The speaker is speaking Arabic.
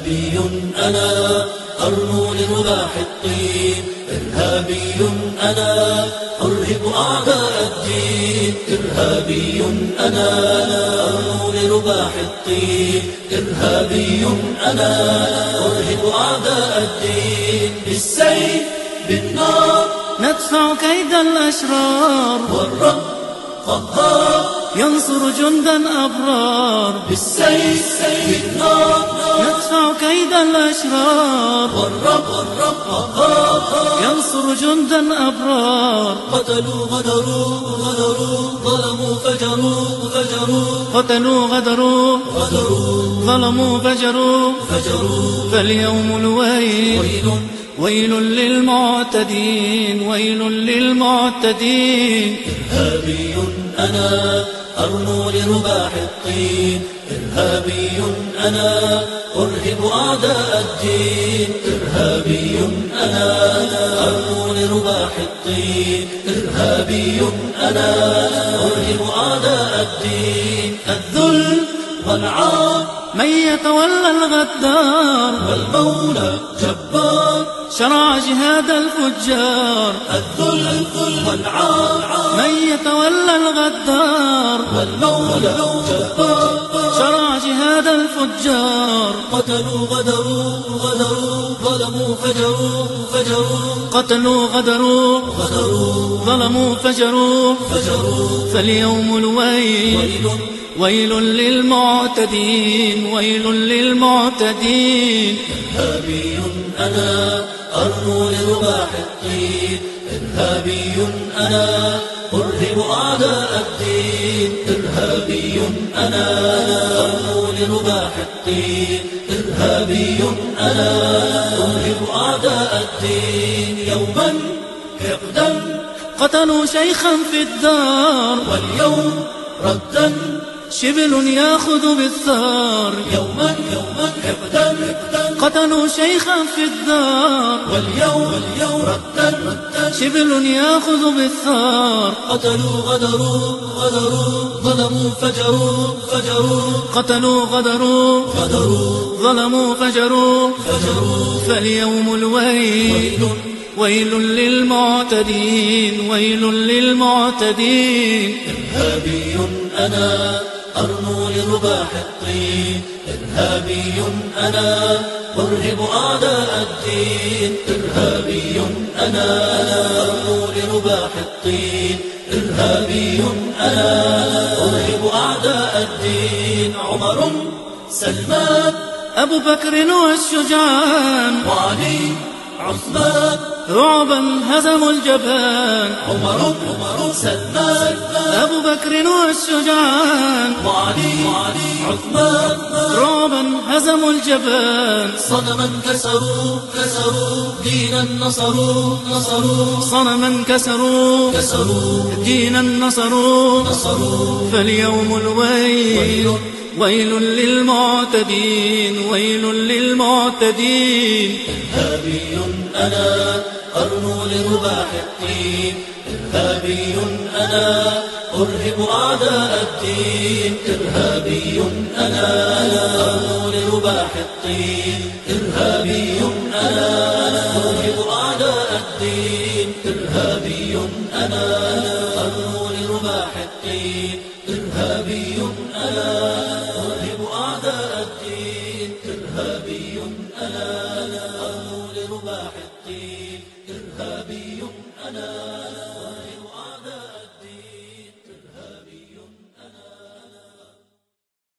إرهابي أنا أرنو لرباح الطين. إرهابي أنا أرهب أعداء الدين. إرهابي أنا أرنو لرباح الطين. إرهابي أنا أرهب أعداء الدين. بالسيف بالنار ندفع كيد الأشرار. والرب قهار. ينصر جندا أبرار بالسيف بالنار ندفع كيد الأشرار والرب والرب ينصر جندا أبرار قتلوا غدروا غدروا ظلموا فجروا فجروا قتلوا غدروا غدروا ظلموا فجروا فجروا فاليوم الويل ويل ويل للمعتدين ويل للمعتدين. إرهابي أنا أرنو لرباح الطين. إرهابي أنا أرهب أعداء الدين. إرهابي أنا أرنو لرباح الطين. إرهابي أنا أرهب أعداء الدين. الذل والعار من يتولى الغدار. والمولى جبار. شرع جهاد الفجار. الذل الذل والعار من يتولى الغدار. والمولى جبار شرع جهاد الفجار. قتلوا غدروا. غدروا ظلموا فجروا. فجروا قتلوا غدروا غدروا ظلموا فجروا فجروا فاليوم الويل. ويل ويل للمعتدين. ويل للمعتدين. إرهابي أنا. أرنو لرباح الطين إرهابي أنا أرهب أعداء الدين إرهابي أنا أرنو لرباح الطين إرهابي أنا أرهب أعداء الدين. يوما حقدا قتلوا شيخا في الدار واليوم ردا شبل ياخذ بالثار. يوما يوما قتلوا شيخا في الدار. واليوم اليوم ردا ردا شبل ياخذ بالثار. قتلوا غدروا غدروا. ظلموا فجروا فجروا. قتلوا غدروا. غدروا. ظلموا فجروا. فجروا. فاليوم الويل. ويل ويل للمعتدين. ويل للمعتدين. إرهابي أنا. أرنو لرباح الطين. إرهابي أنا أرهب أعداء الدين. إرهابي أنا أرنو لرباح الطين. إرهابي أنا أرهب أعداء الدين. عمر سلمان أبو بكر والشجعان. وعلي عثمان رعبا هزموا الجبان. عمر عمر سلمان. أبو بكر والشجعان. وعلي وعلي عثمان. رعبا هزموا الجبان. صنما كسروا كسروا دينا نصروا نصروا. صنما كسروا كسروا. دينا نصروا. نصروا. فاليوم الويل. ويل للمعتدين ويل للمعتدين. إرهابي أنا أرنو لرباح الطين إرهابي أنا أرهب أعداء الدين. إرهابي أنا أرنو لرباح الطين إرهابي أنا أرهب أعداء الدين. إرهابي أنا أرنو لرباح الطين إرهابي أنا نبي أنا